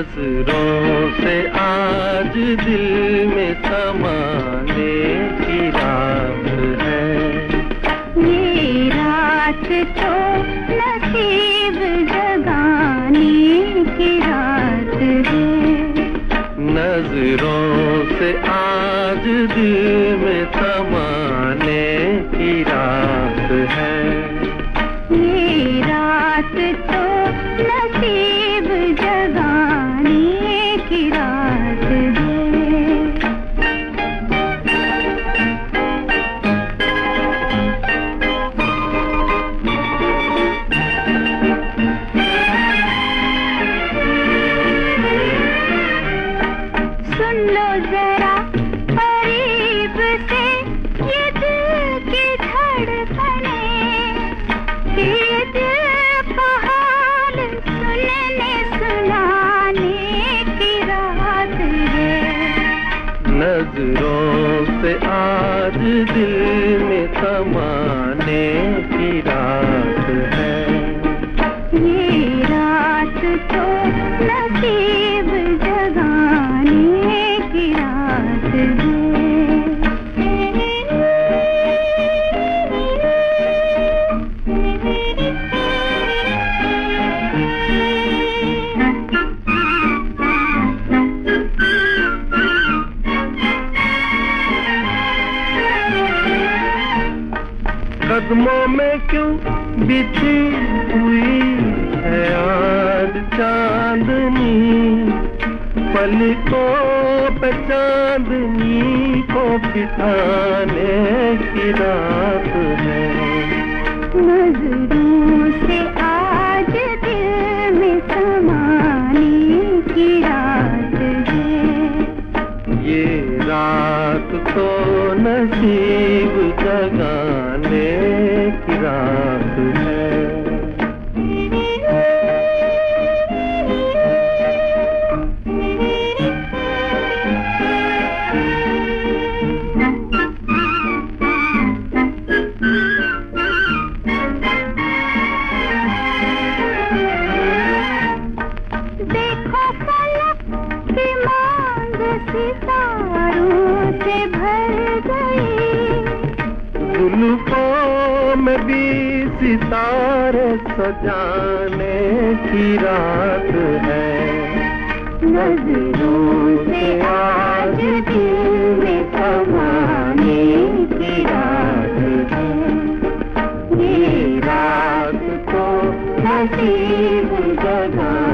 नज़रों से आज दिल में समाने की रात है। ये रात तो नज़रों से आज दिल में समाने की कदमों में क्यों बिछी हुई है आज चांदनी? पलकों पे चांदनी को बिठाने की रात है नज़रों से आज दिल में समाने की रात है। ये रात तो नसीब जगाने की रात से भर गई। सितारे सजाने की रात है। नज़रों से आज दिल में समाने की रात है। ये रात तो नसीब जगाने